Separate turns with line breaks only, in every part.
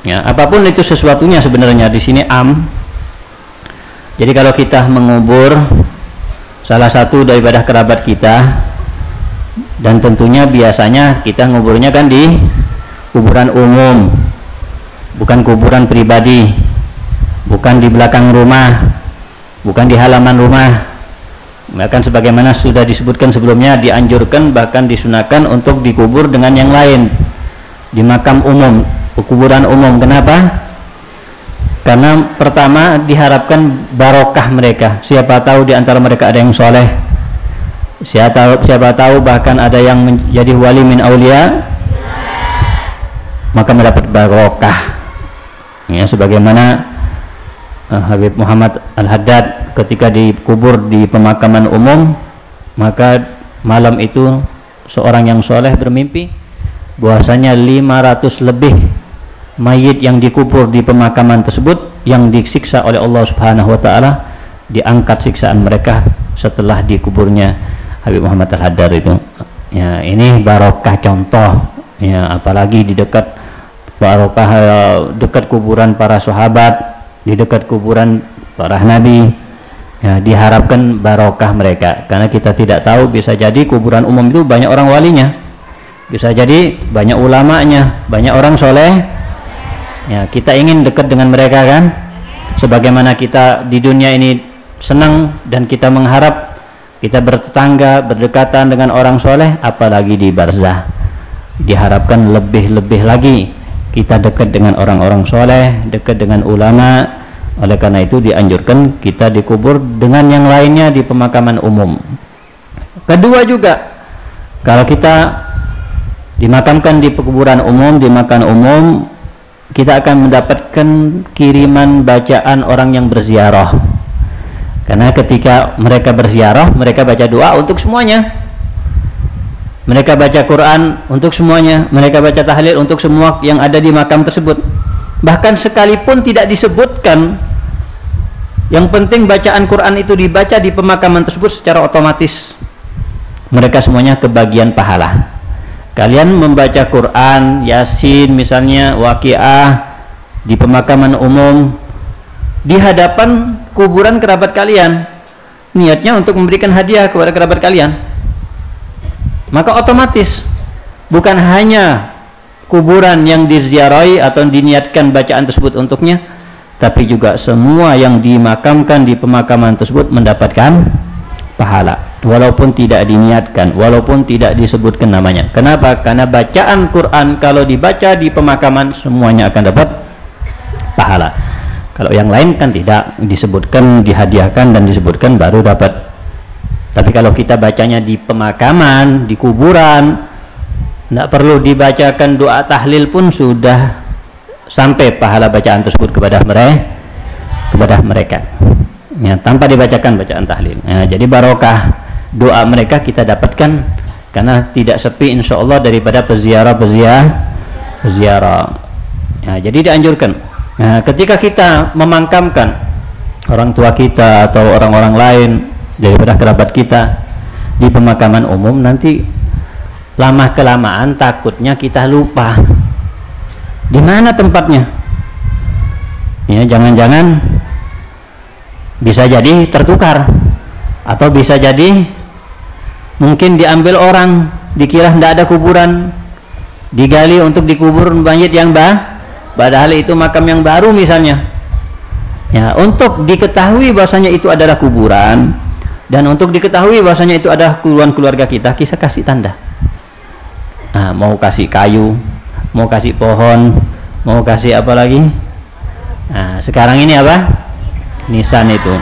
Ya, apa pun itu sesuatunya sebenarnya di sini am. Jadi kalau kita mengubur salah satu daripada kerabat kita dan tentunya biasanya kita nguburnya kan di kuburan umum, bukan kuburan pribadi, bukan di belakang rumah, bukan di halaman rumah. Bahkan sebagaimana sudah disebutkan sebelumnya dianjurkan bahkan disunahkan untuk dikubur dengan yang lain di makam umum kuburan umum. Kenapa? Karena pertama diharapkan barokah mereka. Siapa tahu di antara mereka ada yang soleh. Siapa tahu, siapa tahu bahkan ada yang menjadi wali min aulia. Maka mendapat barokah. Ya, sebagaimana uh, Habib Muhammad Al-Haddad ketika dikubur di pemakaman umum, maka malam itu seorang yang soleh bermimpi bahwasanya 500 lebih mayit yang dikubur di pemakaman tersebut yang disiksa oleh Allah Subhanahu wa taala diangkat siksaan mereka setelah dikuburnya Habib Muhammad Al-Haddad itu. Ya, ini barokah contoh ya apalagi di dekat barokah eh, dekat kuburan para sahabat, di dekat kuburan para nabi. Ya, diharapkan barokah mereka karena kita tidak tahu bisa jadi kuburan umum itu banyak orang walinya bisa jadi banyak ulamanya, banyak orang soleh. Ya, kita ingin dekat dengan mereka kan? Sebagaimana kita di dunia ini senang dan kita mengharap kita bertetangga, berdekatan dengan orang soleh, apalagi di barzah. Diharapkan lebih-lebih lagi kita dekat dengan orang-orang soleh, dekat dengan ulama. Oleh karena itu dianjurkan kita dikubur dengan yang lainnya di pemakaman umum. Kedua juga, kalau kita dimakamkan di pekuburan umum, dimakan umum, kita akan mendapatkan kiriman bacaan orang yang berziarah. Karena ketika mereka berziarah, mereka baca doa untuk semuanya. Mereka baca Quran untuk semuanya. Mereka baca tahlil untuk semua yang ada di makam tersebut. Bahkan sekalipun tidak disebutkan, yang penting bacaan Quran itu dibaca di pemakaman tersebut secara otomatis. Mereka semuanya kebagian pahala. Kalian membaca Quran, Yasin misalnya, Waqiah di pemakaman umum di hadapan kuburan kerabat kalian. Niatnya untuk memberikan hadiah kepada kerabat kalian. Maka otomatis bukan hanya kuburan yang diziarahi atau diniatkan bacaan tersebut untuknya, tapi juga semua yang dimakamkan di pemakaman tersebut mendapatkan pahala. Walaupun tidak diniatkan walaupun tidak disebutkan namanya. Kenapa? Karena bacaan Quran kalau dibaca di pemakaman semuanya akan dapat pahala. Kalau yang lain kan tidak disebutkan dihadiahkan dan disebutkan baru dapat. Tapi kalau kita bacanya di pemakaman di kuburan tidak perlu dibacakan doa tahlil pun sudah sampai pahala bacaan tersebut kepada mereka kepada mereka ya, tanpa dibacakan bacaan tahlil. Ya, jadi barokah doa mereka kita dapatkan karena tidak sepi insya Allah daripada peziarah-peziarah peziarah. Ya, jadi dianjurkan. Nah, ketika kita memangkamkan orang tua kita atau orang-orang lain daripada kerabat kita di pemakaman umum nanti lama kelamaan takutnya kita lupa di mana tempatnya. Ya, jangan-jangan bisa jadi tertukar. Atau bisa jadi mungkin diambil orang dikira tidak ada kuburan digali untuk dikubur mayit yang bah padahal itu makam yang baru misalnya. Ya untuk diketahui bahasanya itu adalah kuburan dan untuk diketahui bahasanya itu adalah keluarga keluarga kita kita kasih tanda. Nah, mau kasih kayu mau kasih pohon mau kasih apa lagi? Nah, sekarang ini apa nisan itu.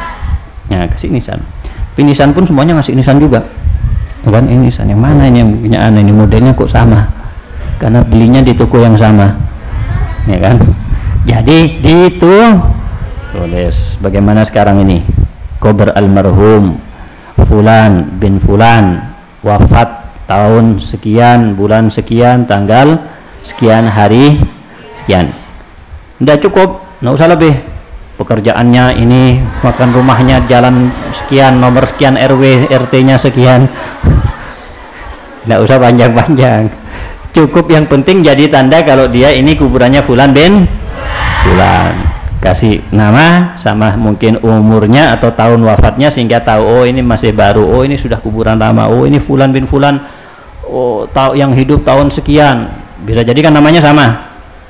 Ya kasih nisan tapi nisan pun semuanya ngasih nisan juga. Bukan ini nisan yang mana ini yang punya aneh ini modelnya kok sama? Karena belinya di toko yang sama. Ya kan? Jadi itu tulis bagaimana sekarang ini? Kober almarhum fulan bin fulan wafat tahun sekian bulan sekian tanggal sekian hari sekian. Tidak cukup nggak usah lebih pekerjaannya ini makan rumahnya jalan sekian nomor sekian RW RT-nya sekian. Tidak usah panjang-panjang. Cukup yang penting jadi tanda kalau dia ini kuburannya Fulan bin fulan. Kasih nama sama mungkin umurnya atau tahun wafatnya sehingga tahu oh ini masih baru oh ini sudah kuburan lama oh ini fulan bin fulan oh tahu yang hidup tahun sekian. Bisa jadi kan namanya sama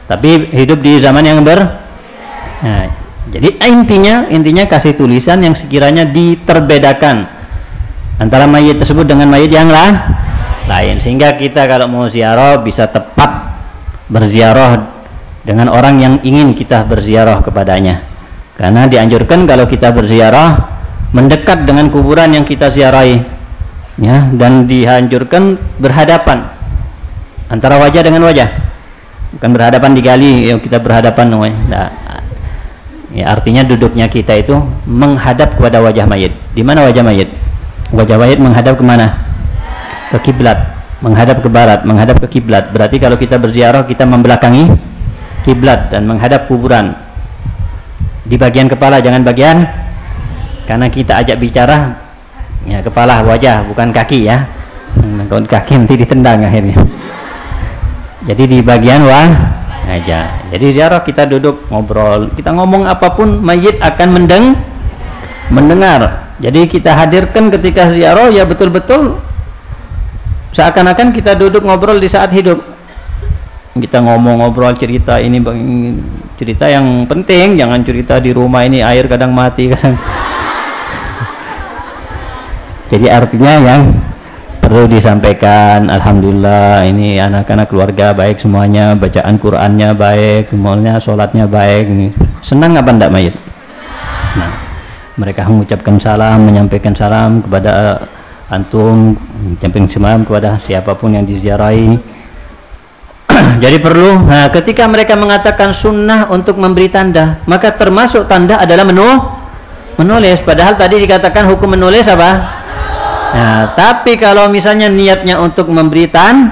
tapi hidup di zaman yang ber nah, jadi intinya intinya kasih tulisan yang sekiranya diterbedakan antara mayat tersebut dengan mayat yang lain lain sehingga kita kalau mau ziarah bisa tepat berziarah dengan orang yang ingin kita berziarah kepadanya. Karena dianjurkan kalau kita berziarah mendekat dengan kuburan yang kita ziarahi. Ya, dan dianjurkan berhadapan antara wajah dengan wajah. Bukan berhadapan digali, ya kita berhadapan nah, ya artinya duduknya kita itu menghadap kepada wajah mayit. Di mana wajah mayit? Wajah mayit menghadap ke mana? Ke kiblat, menghadap ke barat, menghadap ke kiblat. Berarti kalau kita berziarah kita membelakangi kiblat dan menghadap kuburan di bagian kepala jangan bagian karena kita ajak bicara ya kepala wajah bukan kaki ya kalau kaki nanti ditendang akhirnya jadi di bagian wah aja jadi ziarah kita duduk ngobrol. Kita ngomong apa pun mayit akan mendeng mendengar. Jadi kita hadirkan ketika ziarah ya betul-betul seakan-akan kita duduk ngobrol di saat hidup. Kita ngomong ngobrol cerita ini cerita yang penting. Jangan cerita di rumah ini air kadang mati kadang. Jadi artinya yang perlu disampaikan Alhamdulillah ini anak-anak keluarga baik semuanya bacaan Qurannya baik semuanya sholatnya baik senang apa enggak mayit nah mereka mengucapkan salam menyampaikan salam kepada antum menyampaikan salam kepada siapa pun yang diziarahi Jadi perlu, nah, ketika mereka mengatakan sunnah untuk memberi tanda, maka termasuk tanda adalah menu, menulis. Padahal tadi dikatakan hukum menulis apa? Nah, tapi kalau misalnya niatnya untuk memberi tan,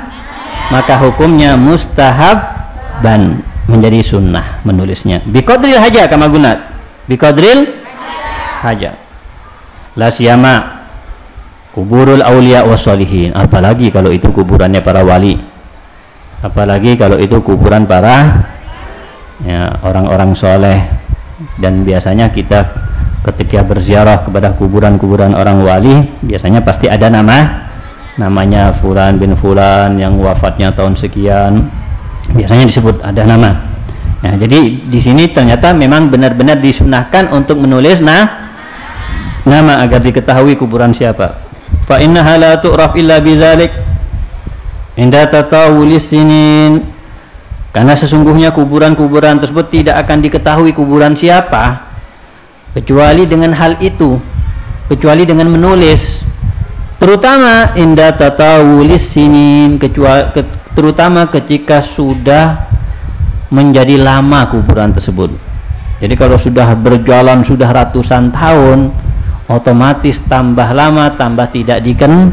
maka hukumnya mustahab dan menjadi sunnah menulisnya. Bikodril haja kama gunat. Bikodril haja. La siyama kuburul aulia wasolihin. Apalagi kalau itu kuburannya para wali apalagi kalau itu kuburan para ya, orang-orang soleh dan biasanya kita ketika berziarah kepada kuburan-kuburan orang wali biasanya pasti ada nama. Namanya Fulan bin Fulan yang wafatnya tahun sekian. Biasanya disebut ada nama. Nah, jadi di sini ternyata memang benar-benar disunahkan untuk menulis nah nama agar diketahui kuburan siapa. Fa innaha la tu'raf illa bidzalik Indah tatawulis sinin karena sesungguhnya kuburan-kuburan tersebut tidak akan diketahui kuburan siapa kecuali dengan hal itu kecuali dengan menulis terutama indah tatawulis sinin terutama ketika sudah menjadi lama kuburan tersebut jadi kalau sudah berjalan sudah ratusan tahun otomatis tambah lama tambah tidak diken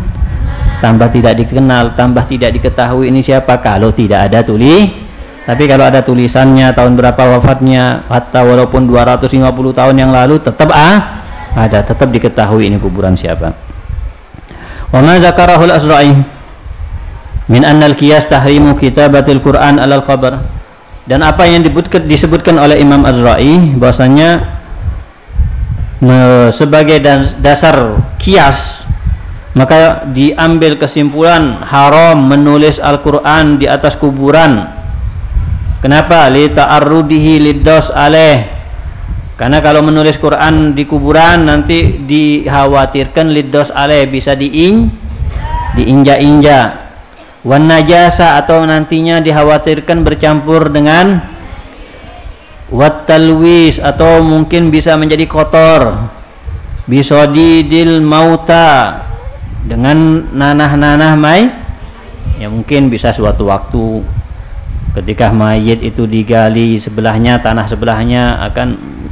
tambah tidak dikenal, tambah tidak diketahui ini siapa kalau tidak ada tulis. Tapi kalau ada tulisannya tahun berapa wafatnya, atau walaupun 250 tahun yang lalu tetap ah ada, tetap diketahui ini kuburan siapa. Wa ma zakarahul asra'i min anna al-qiyas tahrimu kitabatil Qur'an alal qabr. Dan apa yang disebutkan oleh Imam Azra'i bahwasanya sebagai dasar kias maka diambil kesimpulan haram menulis Al-Quran di atas kuburan kenapa? Li ta'arrudihi liddos aleh. Karena kalau menulis Quran di kuburan nanti dikhawatirkan liddos aleh. Bisa diing diinjak-injak wan najasa atau nantinya dikhawatirkan bercampur dengan wat talwis atau mungkin bisa menjadi kotor. Bisodidil mauta dengan nanah-nanah mai ya mungkin bisa suatu waktu ketika mayit itu digali sebelahnya tanah sebelahnya akan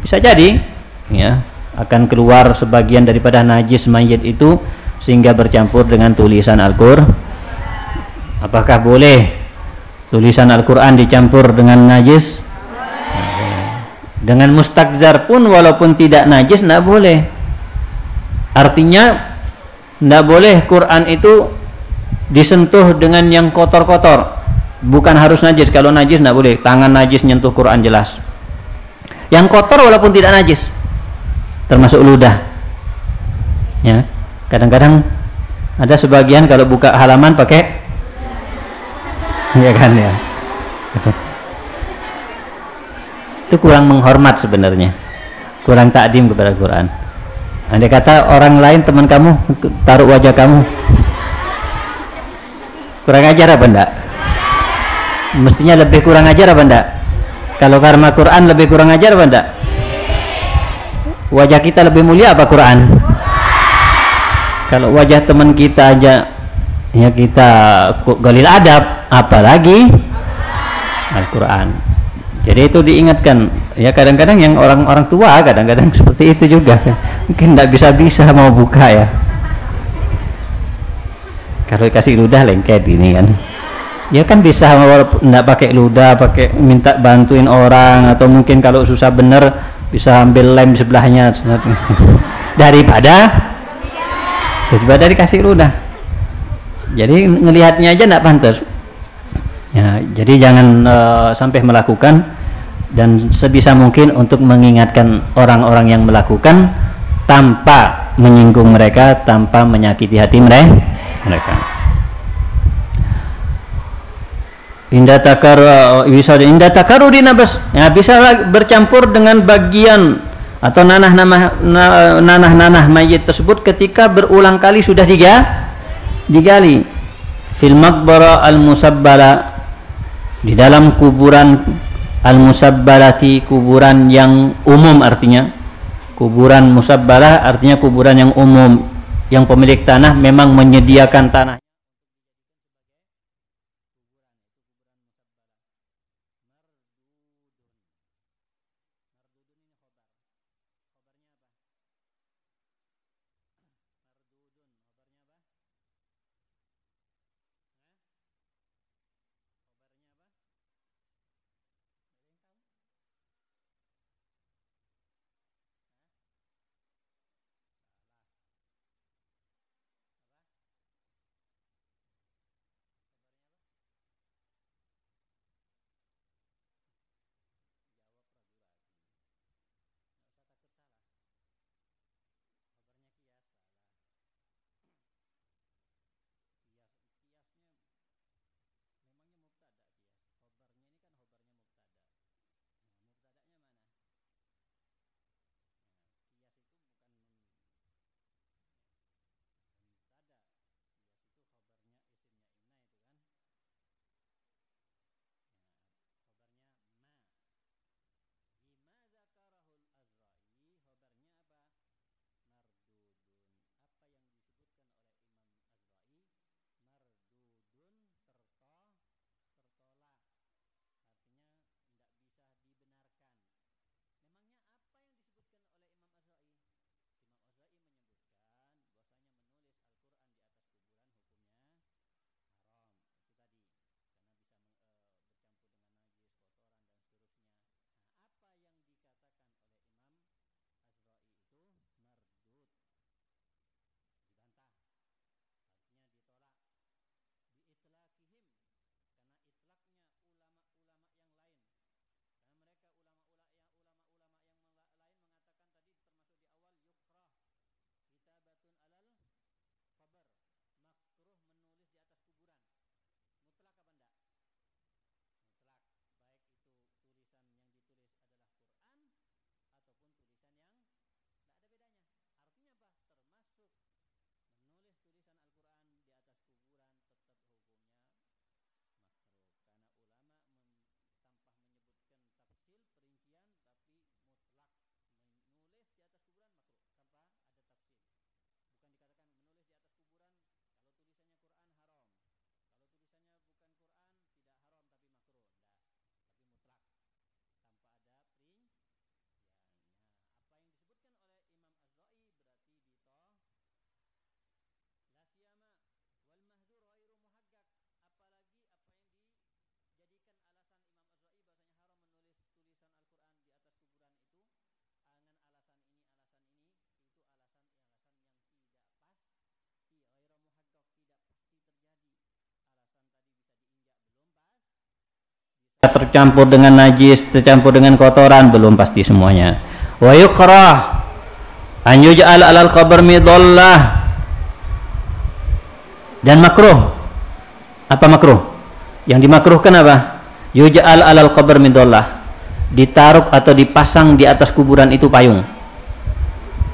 bisa jadi ya akan keluar sebagian daripada najis mayit itu sehingga bercampur dengan tulisan Al-Qur'an apakah boleh tulisan Al-Qur'an dicampur dengan najis? Dengan mustakzar pun walaupun tidak najis tidak boleh. Artinya tidak boleh Quran itu disentuh dengan yang kotor-kotor. Bukan harus najis. Kalau najis tidak boleh. Tangan najis nyentuh Quran jelas. yang kotor walaupun tidak najis. Termasuk ludah. Ya. Kadang-kadang ada sebagian kalau buka halaman pakai ya kan ya. Itu kurang menghormat sebenarnya. Kurang takdim kepada Quran. Andai kata orang lain teman kamu taruh wajah kamu. Kurang ajar apa enggak? Mestinya lebih kurang ajar apa enggak? Kalau karma Quran lebih kurang ajar apa enggak? Wajah kita lebih mulia apa Quran? Kalau wajah teman kita aja ya kita galil adab, apalagi Al-Quran. Jadi itu diingatkan. Ya kadang-kadang yang orang-orang tua kadang-kadang seperti itu juga. Mungkin tidak bisa-bisa mau buka ya. Kalau dikasih ludah lengket ini kan. Ya kan bisa tidak pakai ludah, pakai minta bantuin orang atau mungkin kalau susah bener bisa ambil lem sebelahnya daripada daripada dikasih ludah. Jadi ngelihatnya aja tidak pantas. Ya, jadi jangan uh, sampai melakukan dan sebisa mungkin untuk mengingatkan orang-orang yang melakukan tanpa menyinggung mereka, tanpa menyakiti hati mereka. Indah takar eh, bisa indah takaru di nabas. Ya bisa bercampur dengan bagian atau nanah-nanah nanah-nanah mayit tersebut ketika berulang kali sudah diga, digali. Fil maqbara al musabbala di dalam kuburan al-musabbalati kuburan yang umum artinya. Kuburan musabbalah artinya kuburan yang umum. Yang pemilik tanah memang menyediakan tanah tercampur dengan najis, tercampur dengan kotoran, belum pasti semuanya. Wa yukrah an yuj'al 'alal qabr midallah. Dan makruh. Apa makruh? Yang dimakruhkan apa? Yuj'al 'alal qabr midallah. Ditaruh atau dipasang di atas kuburan itu payung.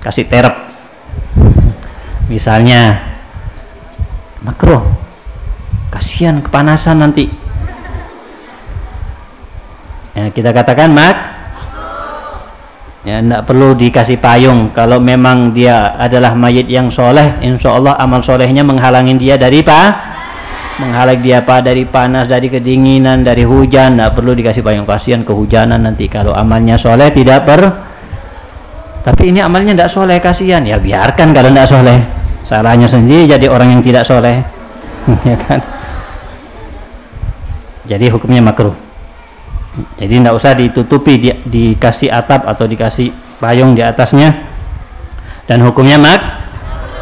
Kasih terep. Misalnya makruh. Kasihan kepanasan nanti Ya, kita katakan mak. Ya tidak perlu dikasih payung. Kalau memang dia adalah mayit yang soleh insya Allah amal solehnya menghalangi dia dari apa? Menghalangi dia apa? Dari panas dari kedinginan dari hujan. Tidak perlu dikasih payung. Kasihan kehujanan nanti. Kalau amalnya soleh tidak per tapi ini amalnya tidak soleh kasihan. Ya biarkan kalau tidak soleh. Salahnya sendiri jadi orang yang tidak soleh. Ya kan? Jadi hukumnya makruh jadi tidak usah ditutupi, di, dikasih atap atau dikasih payung di atasnya. Dan hukumnya mak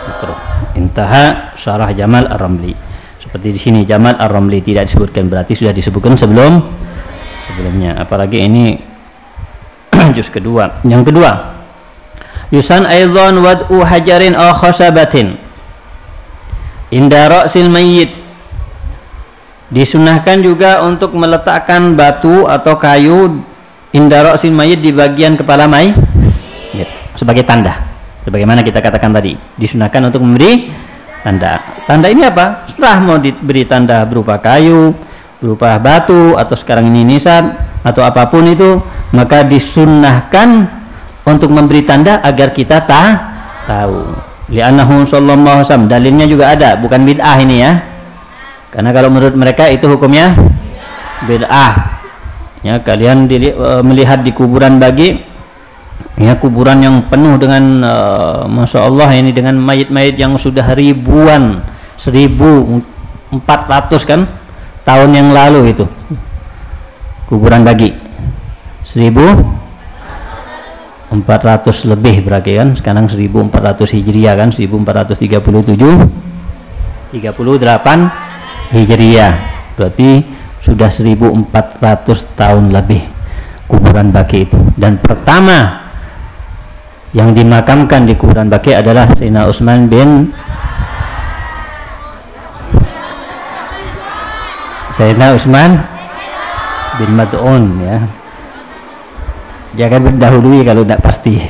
makruh. Intaha syarah Jamal Ar-Ramli. Seperti di sini Jamal Ar-Ramli tidak disebutkan berarti sudah disebutkan sebelum sebelumnya. Apalagi ini juz kedua. Yang kedua, yusan aidan wad'u hajarin aw khasabatin inda ra'sil mayyit Disunahkan juga untuk meletakkan batu atau kayu indaro sin mayit di bagian kepala mayit ya, sebagai tanda. Sebagaimana kita katakan tadi, disunahkan untuk memberi tanda. Tanda ini apa? Setelah mau diberi tanda berupa kayu, berupa batu atau sekarang ini nisan atau apa pun itu, maka disunahkan untuk memberi tanda agar kita ta tahu. Li'annahu sallallahu alaihi wasallam dalilnya juga ada, bukan bid'ah ini ya karena kalau menurut mereka itu hukumnya bid'ah. Ya, kalian dili, e, melihat di kuburan bagi ya kuburan yang penuh dengan e, masya Allah ini dengan mayit-mayit yang sudah ribuan, seribu empat ratus kan tahun yang lalu itu kuburan bagi seribu empat ratus lebih berarti kan sekarang seribu empat ratus hijriah kan seribu empat ratus tiga puluh tujuh tiga puluh delapan Hijriah. Berarti sudah 1400 tahun lebih kuburan Baki itu. Dan pertama yang dimakamkan di kuburan Baki adalah Sayyidina Utsman bin Sayyidina Utsman bin Mad'un ya. Jangan berdahului kalau tidak pasti.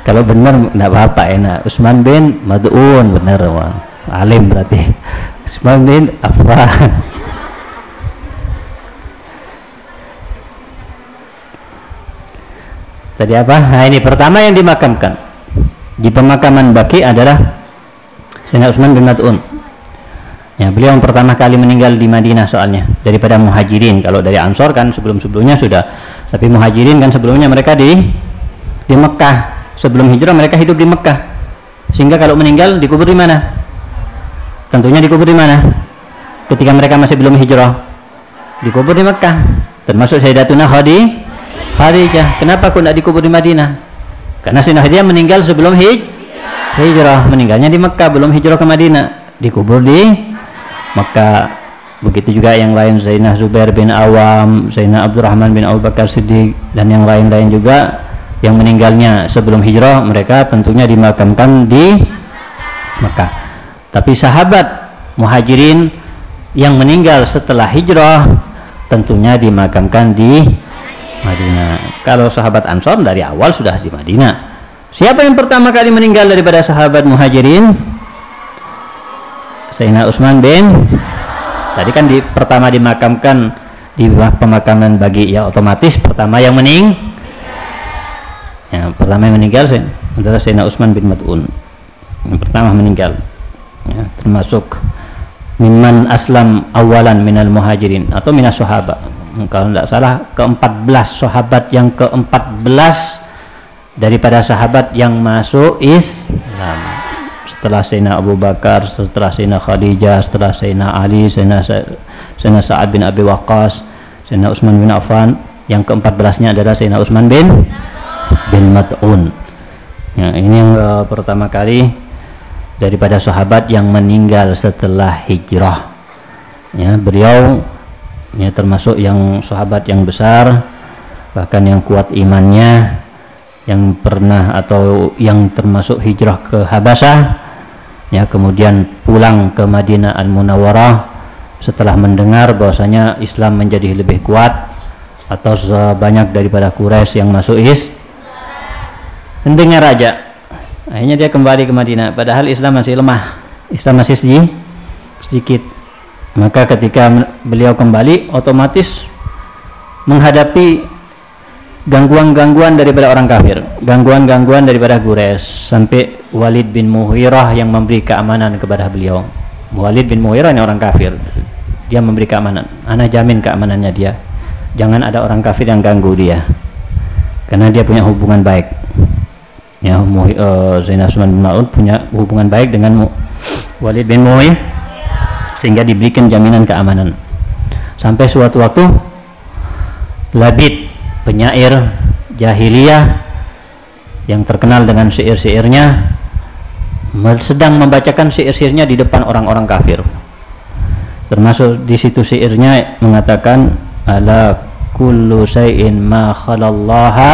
Kalau benar tidak apa-apa enak. Utsman bin Mad'un benar wah alim berarti. Ismail apa tadi apa? Nah ini pertama yang dimakamkan. Di pemakaman Baki adalah Sayyidina Utsman bin Mad'un ya beliau yang pertama kali meninggal di Madinah soalnya daripada muhajirin. Kalau dari Ansor kan sebelum-sebelumnya sudah. Tapi muhajirin kan sebelumnya mereka di di Mekah. Sebelum hijrah mereka hidup di Mekah. Sehingga kalau meninggal dikubur di mana Tentunya dikubur di mana? Ketika mereka masih belum hijrah. Dikubur di Mekah. Termasuk Sayyidatuna Khadi Khadijah. Kenapa kok tidak dikubur di Madinah? Karena Sayyidina Khadijah meninggal sebelum hij hijrah. Meninggalnya di Mekah, belum hijrah ke Madinah. Dikubur di Mekah. Begitu juga yang lain Zainah Zubair bin Awam, Zainah Abdurrahman bin Abu Bakar Siddiq dan yang lain-lain juga yang meninggalnya sebelum hijrah mereka tentunya dimakamkan di Mekah. Tapi sahabat muhajirin yang meninggal setelah hijrah tentunya dimakamkan di Madinah. Kalau sahabat Ansor dari awal sudah di Madinah. Siapa yang pertama kali meninggal daripada sahabat muhajirin? Sayyidina Utsman bin Tadi kan di, pertama dimakamkan di pemakaman bagi ya otomatis pertama yang mening yang pertama yang meninggal adalah Sayyidina Utsman bin Mad'un. Yang pertama meninggal ya, termasuk miman aslam awalan minal muhajirin atau minas sahabat kalau tidak salah ke-14 sahabat yang ke-14 daripada sahabat yang masuk Islam. Setelah Sayyidina Abu Bakar setelah Sayyidina Khadijah setelah Sayyidina Ali Sayyidina, Sa'ad bin Abi Waqqas Sayyidina Utsman bin Affan. Yang ke-14 nya adalah Sayyidina Utsman bin bin Mat'un. Ya, ini yang uh, pertama kali daripada sahabat yang meninggal setelah hijrah. Ya, beliau ya termasuk yang sahabat yang besar bahkan yang kuat imannya yang pernah atau yang termasuk hijrah ke Habasah ya kemudian pulang ke Madinah Al Munawwarah setelah mendengar bahwasanya Islam menjadi lebih kuat atau sebanyak daripada Quraisy yang masuk is hentinya raja akhirnya dia kembali ke Madinah padahal Islam masih lemah Islam masih sedikit maka ketika beliau kembali otomatis menghadapi gangguan-gangguan daripada orang kafir, gangguan-gangguan daripada Gures sampai Walid bin Muhirah yang memberi keamanan kepada beliau. Walid bin Muhirah ini orang kafir. Dia memberi keamanan. Ana jamin keamanannya dia. Jangan ada orang kafir yang ganggu dia. Karena dia punya hubungan baik. Ya, uh, Zainal Usman bin Ma'ud punya hubungan baik dengan Walid bin Muhirah sehingga diberikan jaminan keamanan. Sampai suatu waktu Labid penyair jahiliyah yang terkenal dengan syair-syairnya sedang membacakan syair-syairnya di depan orang-orang kafir. Termasuk di situ syairnya mengatakan ala kullu syai'in ma khalallaha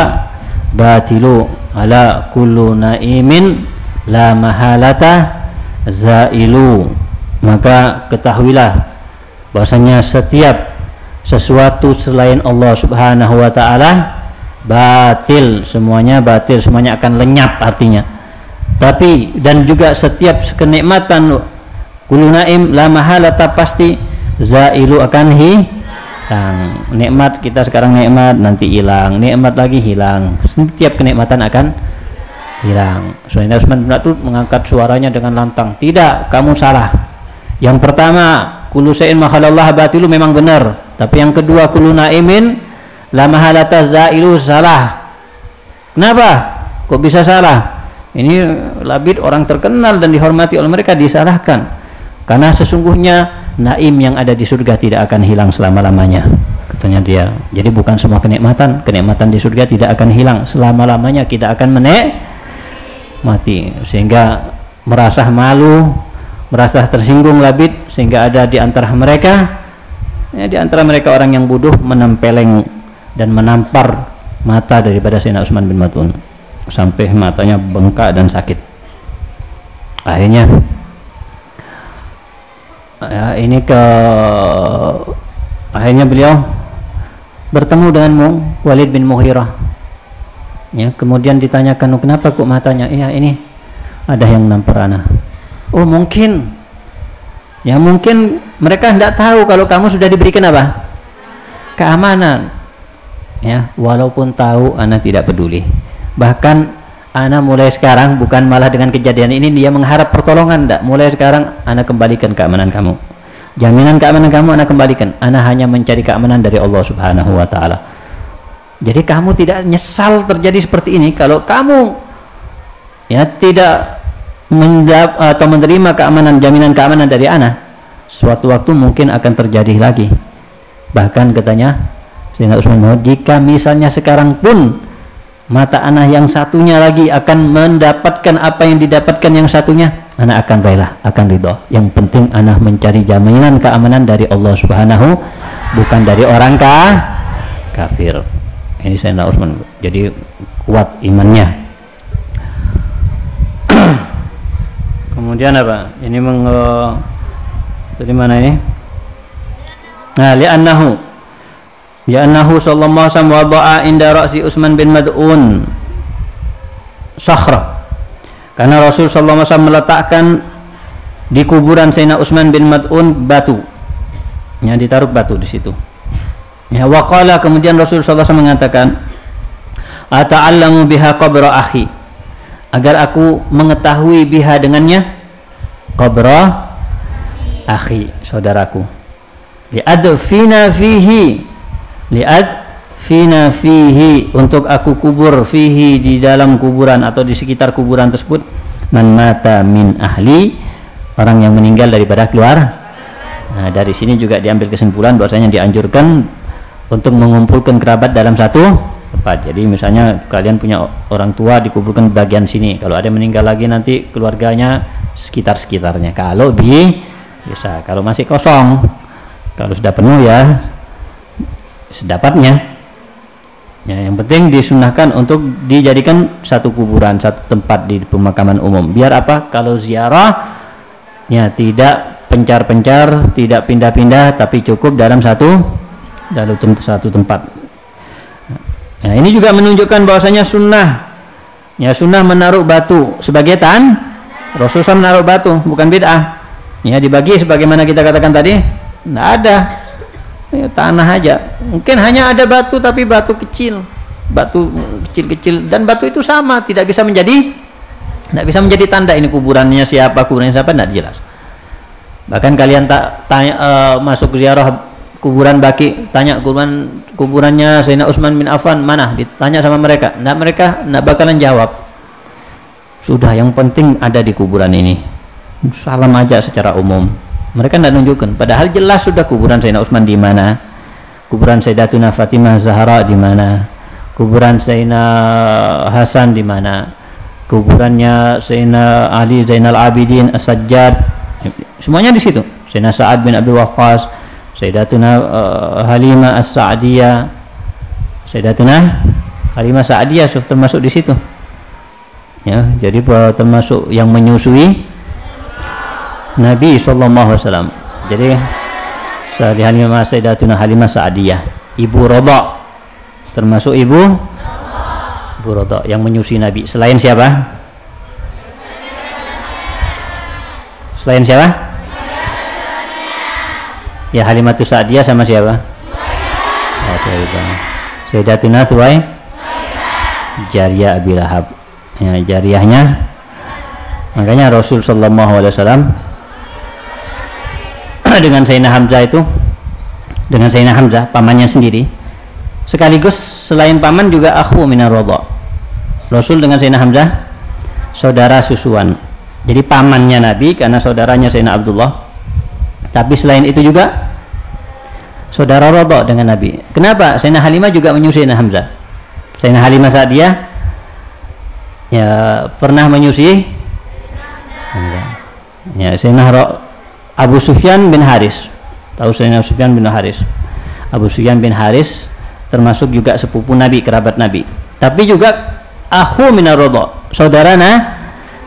batilu ala kullu naimin la mahalata zailu. Maka ketahuilah bahwasanya setiap sesuatu selain Allah Subhanahu wa taala batil semuanya batil semuanya akan lenyap artinya. Tapi dan juga setiap kenikmatan kullu naim la mahalata pasti zailu akan hilang nikmat kita sekarang nikmat nanti hilang nikmat lagi hilang setiap kenikmatan akan hilang Sayyidina Utsman bin mengangkat suaranya dengan lantang tidak kamu salah yang pertama kullu syai'in mahalallah batilu memang benar. Tapi yang kedua kullu naimin la mahalata zailu salah. Kenapa? Kok bisa salah? Ini labid orang terkenal dan dihormati oleh mereka disalahkan. Karena sesungguhnya naim yang ada di surga tidak akan hilang selama-lamanya. Katanya dia. Jadi bukan semua kenikmatan. Kenikmatan di surga tidak akan hilang. Selama-lamanya kita akan menek mati. Sehingga merasa malu merasa tersinggung labid sehingga ada di antara mereka ya, di antara mereka orang yang bodoh menempeleng dan menampar mata daripada Sayyidina Utsman bin Matun sampai matanya bengkak dan sakit akhirnya ya, ini ke akhirnya beliau bertemu dengan Walid bin Muhirah ya kemudian ditanyakan kenapa kok matanya iya ini ada yang nampar anak Oh mungkin. Ya mungkin mereka tidak tahu kalau kamu sudah diberikan apa? Keamanan. Ya, walaupun tahu anak tidak peduli. Bahkan anak mulai sekarang bukan malah dengan kejadian ini dia mengharap pertolongan tidak. Mulai sekarang anak kembalikan keamanan kamu. Jaminan keamanan kamu anak kembalikan. Anak hanya mencari keamanan dari Allah Subhanahu wa taala. Jadi kamu tidak nyesal terjadi seperti ini kalau kamu ya tidak menjawab atau menerima keamanan jaminan keamanan dari anak suatu waktu mungkin akan terjadi lagi bahkan katanya sehingga Utsman jika misalnya sekarang pun mata anak yang satunya lagi akan mendapatkan apa yang didapatkan yang satunya. Anak akan rela akan ridho. Yang penting anak mencari jaminan keamanan dari Allah Subhanahu bukan dari orang kah kafir. Ini saya Utsman jadi kuat imannya. Kemudian apa? Ini meng dari mana ini? Nah, li'annahu li'annahu sallallahu alaihi wasallam wada'a inda ra'si Utsman bin Mad'un sakhra. Karena Rasul sallallahu alaihi wasallam meletakkan di kuburan Sayyidina Utsman bin Mad'un batu. Ya, ditaruh batu di situ. Ya, waqala kemudian Rasul sallallahu alaihi wasallam mengatakan, "Ata'allamu biha qabra akhi." agar aku mengetahui biha dengannya qabra akhi saudaraku liadfina fihi liadfina fihi untuk aku kubur fihi di dalam kuburan atau di sekitar kuburan tersebut man mata min ahli orang yang meninggal daripada keluar nah dari sini juga diambil kesimpulan bahwasanya dianjurkan untuk mengumpulkan kerabat dalam satu tempat. Jadi misalnya kalian punya orang tua dikuburkan bagian sini. Kalau ada meninggal lagi nanti keluarganya sekitar-sekitarnya. Kalau bi bisa, kalau masih kosong, kalau sudah penuh ya sedapatnya. Ya, yang penting disunahkan untuk dijadikan satu kuburan, satu tempat di pemakaman umum. Biar apa? Kalau ziarah ya tidak pencar-pencar, tidak pindah-pindah tapi cukup dalam satu dalam satu tempat. Nah, ini juga menunjukkan bahwasanya sunnah ya sunnah menaruh batu sebagai tan Rasulullah menaruh batu bukan bid'ah. Ya dibagi sebagaimana kita katakan tadi, tidak ada ya, tanah aja. Mungkin hanya ada batu tapi batu kecil, batu kecil-kecil dan batu itu sama, tidak bisa menjadi tidak bisa menjadi tanda ini kuburannya siapa, kuburannya siapa tidak jelas. Bahkan kalian tak tanya uh, masuk ziarah kuburan baki, tanya kuburan kuburannya Sayyidina Utsman bin Affan mana? Ditanya sama mereka. Nah mereka tidak bakalan jawab. Sudah yang penting ada di kuburan ini. Salam aja secara umum. Mereka tidak nunjukkan. Padahal jelas sudah kuburan Sayyidina Utsman di mana. Kuburan Sayyidatuna Fatimah Zahra di mana. Kuburan Sayyidina Hasan di mana. Kuburannya Sayyidina Ali Zainal Abidin As-Sajjad. Semuanya di situ. Sayyidina Sa'ad bin Abdul Waqqas. Sayyidatuna uh, Halimah As-Sa'diyah. Sayyidatuna Halimah Sa'diyah termasuk di situ. Ya, jadi termasuk yang menyusui Nabi sallallahu alaihi wasallam. Jadi Halimah Sayyidatuna Halimah Sa'diyah, ibu Radha. Termasuk ibu Ibu Radha yang menyusui Nabi. Selain siapa? Selain siapa? Ya Halimah Sa'diyah sama siapa? Oh, Sayyidatuna Tuwai Jariyah Abi Lahab. Ya, jariyahnya makanya Rasul sallallahu alaihi wasallam dengan Sayyidina Hamzah itu? Dengan Sayyidina Hamzah pamannya sendiri. Sekaligus selain paman juga aku minar Rasul dengan Sayyidina Hamzah saudara susuan. Jadi pamannya Nabi karena saudaranya Sayyidina Abdullah. Tapi selain itu juga saudara Robo dengan Nabi. Kenapa? Sayyidina Halimah juga menyusui Sayyidina Hamzah. Sayyidina Halimah saat dia ya pernah menyusui ya Sayyidina Abu Sufyan bin Haris. Tahu saya Abu Sufyan bin Haris. Abu Sufyan bin Haris termasuk juga sepupu Nabi, kerabat Nabi. Tapi juga aku minaroba, saudara nah,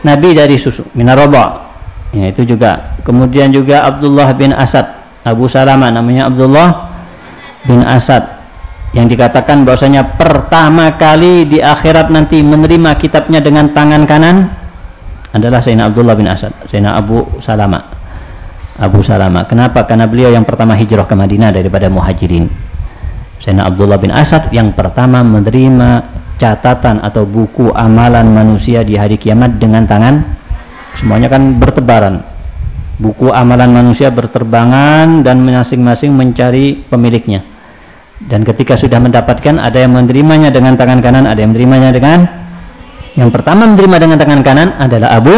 Nabi dari susu minaroba. Ya, itu juga. Kemudian juga Abdullah bin Asad, Abu Salama namanya Abdullah bin Asad yang dikatakan bahwasanya pertama kali di akhirat nanti menerima kitabnya dengan tangan kanan adalah Sayyidina Abdullah bin Asad, Sayyidina Abu Salama. Abu Salama. Kenapa? Karena beliau yang pertama hijrah ke Madinah daripada muhajirin. Sayyidina Abdullah bin Asad yang pertama menerima catatan atau buku amalan manusia di hari kiamat dengan tangan semuanya kan bertebaran. Buku amalan manusia berterbangan dan masing-masing mencari pemiliknya. Dan ketika sudah mendapatkan ada yang menerimanya dengan tangan kanan, ada yang menerimanya dengan yang pertama menerima dengan tangan kanan adalah Abu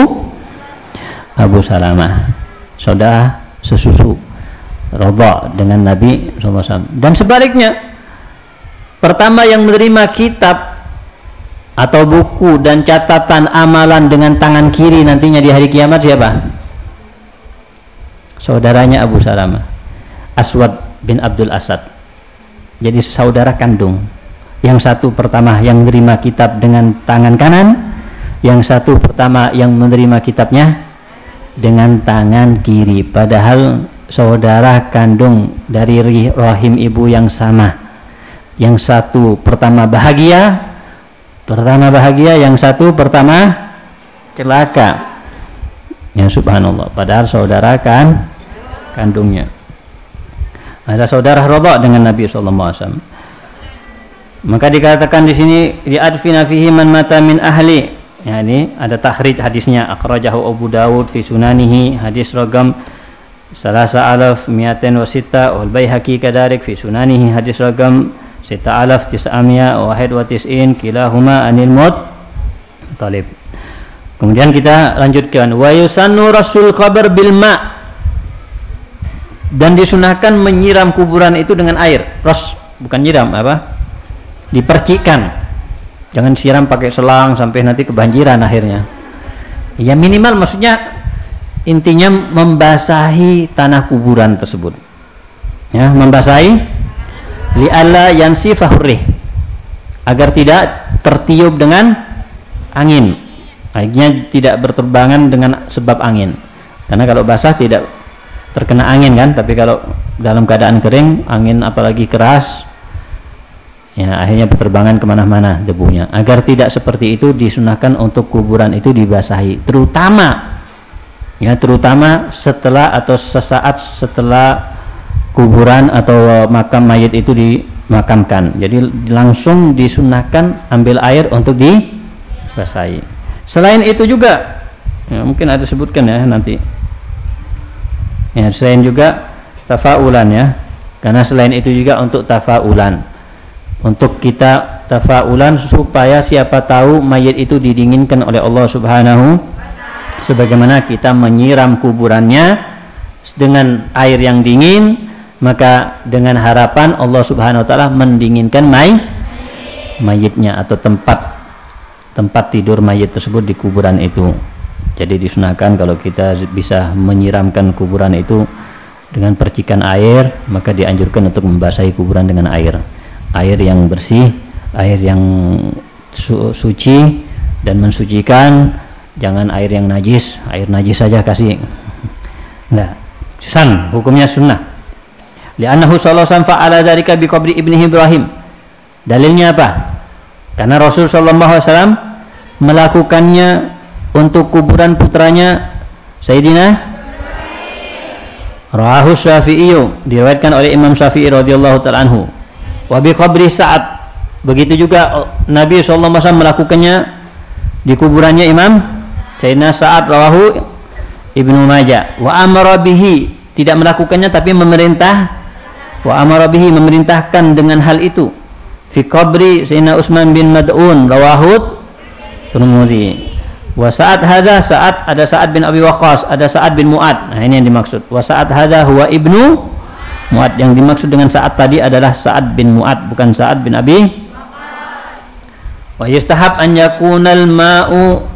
Abu Salamah saudara sesusu roba dengan Nabi SAW. Dan sebaliknya, pertama yang menerima kitab atau buku dan catatan amalan dengan tangan kiri nantinya di hari kiamat siapa? Saudaranya Abu Salamah. Aswad bin Abdul Asad. Jadi saudara kandung. Yang satu pertama yang menerima kitab dengan tangan kanan, yang satu pertama yang menerima kitabnya dengan tangan kiri. Padahal saudara kandung dari rahim ibu yang sama. Yang satu pertama bahagia pertama bahagia yang satu pertama celaka. Ya subhanallah. Padahal saudara kan kandungnya. Ada saudara robok dengan Nabi SAW maka dikatakan di sini di adfina fihi man mata min ahli Ya ini ada tahrij hadisnya. Akhrajahu Abu Dawud fi sunanihi. Hadis ragam. Salasa alaf miaten wa sita wal Baihaqi kadarik fi sunanihi. Hadis ragam. Sita alaf tis'amia wahid wa tis'in kilahuma anil mut talib. Kemudian kita lanjutkan. Wa yusannu rasul khabar bil ma dan disunahkan menyiram kuburan itu dengan air. Ras bukan nyiram apa? Dipercikan Jangan siram pakai selang sampai nanti kebanjiran akhirnya. Ya minimal maksudnya intinya membasahi tanah kuburan tersebut. Ya, membasahi li alla yansi fahurih agar tidak tertiup dengan angin akhirnya tidak berterbangan dengan sebab angin karena kalau basah tidak terkena angin kan tapi kalau dalam keadaan kering angin apalagi keras ya akhirnya berterbangan ke mana-mana debunya agar tidak seperti itu disunahkan untuk kuburan itu dibasahi terutama ya terutama setelah atau sesaat setelah kuburan atau makam mayat itu dimakamkan. Jadi langsung disunahkan ambil air untuk dibasahi. Selain itu juga, ya, mungkin ada sebutkan ya nanti. Ya, selain juga tafaulan ya. Karena selain itu juga untuk tafaulan. Untuk kita tafaulan supaya siapa tahu mayat itu didinginkan oleh Allah Subhanahu sebagaimana kita menyiram kuburannya dengan air yang dingin maka dengan harapan Allah Subhanahu wa taala mendinginkan may mayitnya atau tempat tempat tidur mayit tersebut di kuburan itu. Jadi disunahkan kalau kita bisa menyiramkan kuburan itu dengan percikan air, maka dianjurkan untuk membasahi kuburan dengan air. Air yang bersih, air yang su suci dan mensucikan, jangan air yang najis, air najis saja kasih. Nah, san hukumnya sunnah. Li'annahu sallallahu alaihi wasallam fa'ala dzalika bi qabri ibnihi Ibrahim. Dalilnya apa? Karena Rasul sallallahu alaihi wasallam melakukannya untuk kuburan putranya Sayyidina Rahu Syafi'i diriwayatkan oleh Imam Syafi'i radhiyallahu taala anhu. Wa bi qabri Sa'ad. Begitu juga Nabi sallallahu alaihi wasallam melakukannya di kuburannya Imam Sayyidina Sa'ad rawahu Ibnu Majah. Wa amara bihi tidak melakukannya tapi memerintah. Wa amara bihi memerintahkan dengan hal itu. Fi qabri Sayyidina Utsman bin Mad'un rawahud Tirmidzi. Wa saat hadza saat ada Sa'ad bin Abi Waqqas ada Sa'ad bin Mu'ad. Nah ini yang dimaksud. Wa saat hadza huwa ibnu Mu'ad yang dimaksud dengan saat tadi adalah Sa'ad bin Mu'ad bukan Sa'ad bin Abi wa yustahab an yakunal ma'u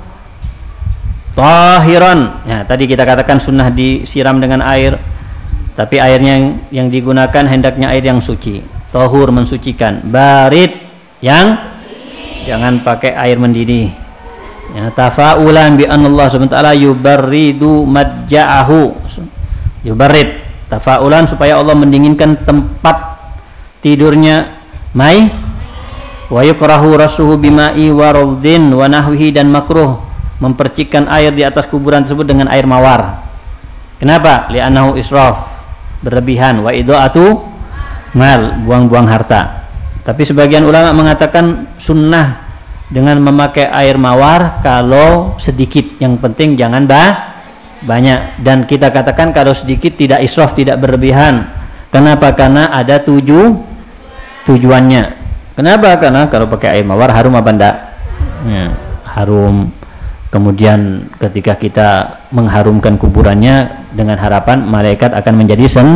tahiran ya tadi kita katakan sunnah disiram dengan air tapi airnya yang, yang digunakan hendaknya air yang suci. Tohur mensucikan. Barit yang jangan pakai air mendidih. Ya, tafaulan bi Allah subhanahu wa taala yubarridu madja'ahu. Yubarrid. Tafaulan supaya Allah mendinginkan tempat tidurnya. Mai? Wa yukrahu rasuhu bima'i wa rawdin wa nahwihi dan makruh. Mempercikan air di atas kuburan tersebut dengan air mawar. Kenapa? Li'annahu israf. Berlebihan. Wa atu mal. Buang-buang harta. Tapi sebagian ulama mengatakan sunnah dengan memakai air mawar kalau sedikit. Yang penting jangan bah banyak. Dan kita katakan kalau sedikit tidak israf tidak berlebihan. Kenapa? Karena ada tujuh tujuannya. Kenapa? Karena kalau pakai air mawar harum apa enggak? Ya, harum. Kemudian ketika kita mengharumkan kuburannya dengan harapan malaikat akan menjadi sen